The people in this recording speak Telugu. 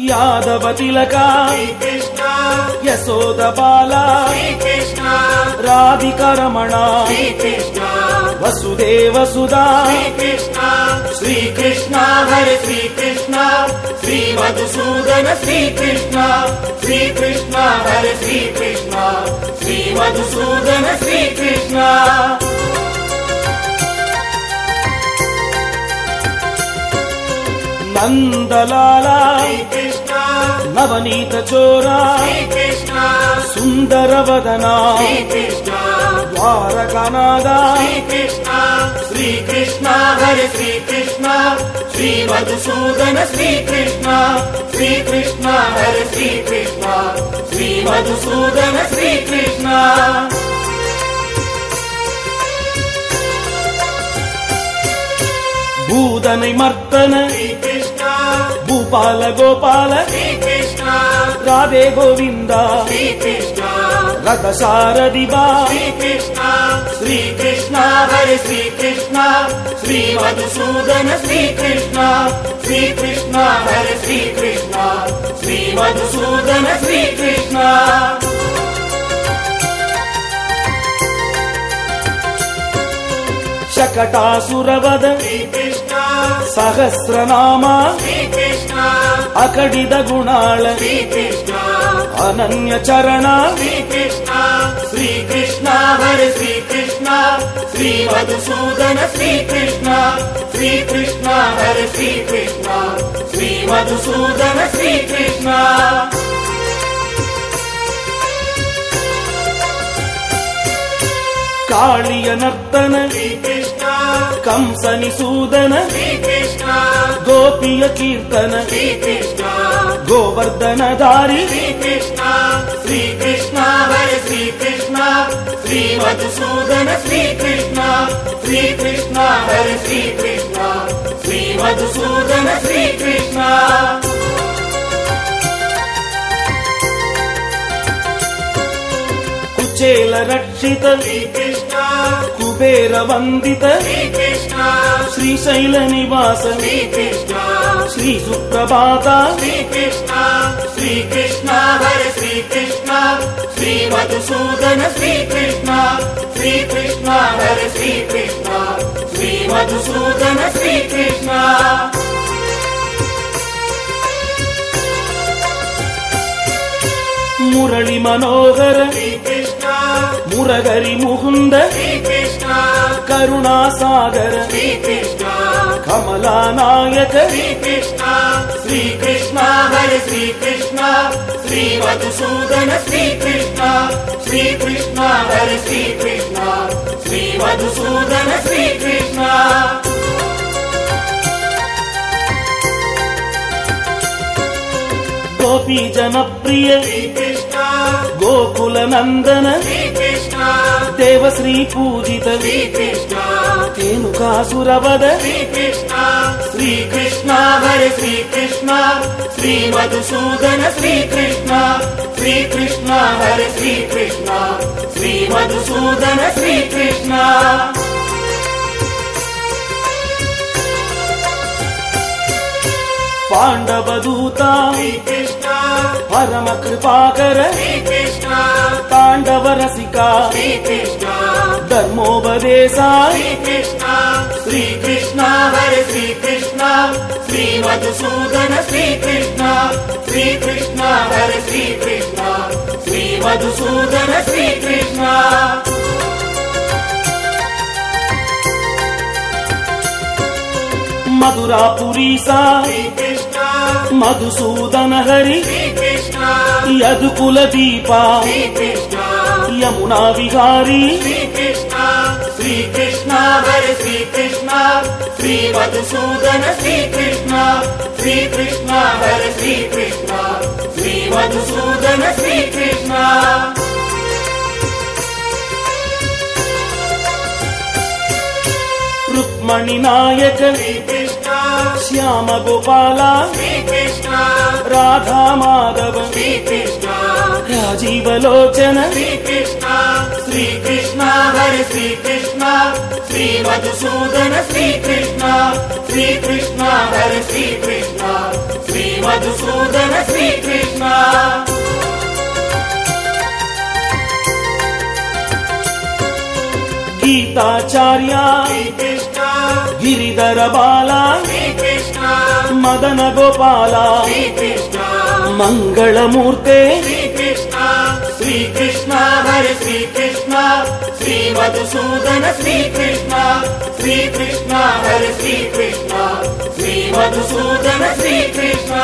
యాదవ తిలక కృష్ణ యశోద బాల కృష్ణ రాధికరమణ కృష్ణ వసుదేవ సుధా కృష్ణ శ్రీకృష్ణ. హరే శ్రీకృష్ణ. శ్రీ మధుసూదన శ్రీకృష్ణ. శ్రీకృష్ణ. హరే శ్రీకృష్ణ. శ్రీ మధుసూదన శ్రీకృష్ణ. నందలాల కృష్ణ నవనీత చోరా కృష్ణ సుందర వదన కృష్ణ ద్వారకనాద శ్రీకృష్ణ హరే శ్రీకృష్ణ శ్రీ మధుసూదన శ్రీకృష్ణ శ్రీకృష్ణ హరే శ్రీకృష్ణ శ్రీ మధుసూదన శ్రీకృష్ణ. భూదనై మర్దన శ్రీకృష్ణ భూపాల గోపాల. రాధే గోవింద. రథ శ్రీకృష్ణ. శ్రీకృష్ణ హరే శ్రీకృష్ణ. శ్రీ మధుసూదన శ్రీకృష్ణ. శ్రీకృష్ణ హరే శ్రీకృష్ణ. శ్రీ మధుసూదన శ్రీకృష్ణ. शकटासुरवद श्रीकृष्णा। सहस्रनामा श्रीकृष्ण। अकडिद गुणाल श्रीकृष्ण। अनन्य चरणा श्रीकृष्णा। श्रीकृष्णा। हर श्रीकृष्णा। श्रीमधुसूदन श्रीकृष्ण। श्रीकृष्ण हरे श्रीकृष्ण। श्रीमधुसूदन श्रीकृष्ण। మధుసూదన శ్రీకృష్ణ కాళియ నర్తన శ్రీకృష్ణ. కంసని సూదన శ్రీకృష్ణ. గోపియ కీర్తన శ్రీకృష్ణ. గోవర్ధన దారి శ్రీకృష్ణ. శ్రీకృష్ణ. హరే శ్రీకృష్ణ. శ్రీ మధుసూదన శ్రీకృష్ణ. శ్రీకృష్ణ. హరే శ్రీకృష్ణ. శ్రీ కుచేల రక్షిత శ్రీకృష్ణ. కుబేర వందిత శ్రీకృష్ణ. శ్రీశైల నివాస శ్రీకృష్ణ. శ్రీ సుప్రభాత శ్రీకృష్ణ. శ్రీకృష్ణ హరే శ్రీకృష్ణ. శ్రీ మధుసూదన శ్రీకృష్ణ. శ్రీకృష్ణ హరే శ్రీకృష్ణ. శ్రీ మధుసూదన శ్రీకృష్ణ. मुरलि मनोहर श्री कृष्णा मुरगरि मुहुन्द्री कृष्णा करुणा सागरीकृष्णा कमला नायक वि कृष्णा श्रीकृष्णा हरे श्रीकृष्णा श्रीमधुसूदन श्रीकृष्णा श्रीकृष्णा हरे श्रीकृष्णा श्री मधुसूदन श्रीजनप्रिय श्रीकृष्णा गोकुल नन्दन श्रीकृष्णा देव श्रीपूजित वीकृष्णा रेणुकासुरवद श्रीकृष्णा श्रीकृष्णा हरे श्रीकृष्णा श्रीमधुसूदन श्रीकृष्णा श्रीकृष्णा हरे श्रीकृष्णा श्रीमधुसूदन श्रीकृष्णा పాండవదూత శ్రీకృష్ణ. పరమ కృపాకర. శ్రీకృష్ణ. తాండవ రసిక. శ్రీకృష్ణ. ధర్మోపదేశ. శ్రీకృష్ణ. శ్రీకృష్ణ. హరే శ్రీకృష్ణ. శ్రీ మధుసూదన శ్రీకృష్ణ. శ్రీకృష్ణ. హరే శ్రీకృష్ణ. శ్రీ మధుసూదన శ్రీకృష్ణ. మధురాపురీసా శ్రీకృష్ణ. మధుసూదన హరి యదుకుల దీప యమునా విహారీ శ్రీకృష్ణ హరి శ్రీకృష్ణ శ్రీ మధుసూదన శ్రీకృష్ణ శ్రీకృష్ణ హరి శ్రీకృష్ణ मणिनायक श्रीकृष्ण श्याम गोपाला श्रीकृष्ण राधा माधव श्रीकृष्णा राजीवलोचन श्रीकृष्ण श्रीकृष्ण हर श्रीकृष्ण श्रीमधुसूदन श्रीकृष्ण श्रीकृष्ण हर श्रीकृष्ण श्रीमधुसूदन श्रीकृष्ण गीताचार्या कृष्ण గిరిధర బాల మదన గోపాల మంగళమూర్తే శ్రీకృష్ణ హరి శ్రీకృష్ణ. శ్రీ మధుసూదన శ్రీకృష్ణ. శ్రీకృష్ణ హరి శ్రీకృష్ణ. శ్రీ మధుసూదన శ్రీకృష్ణ.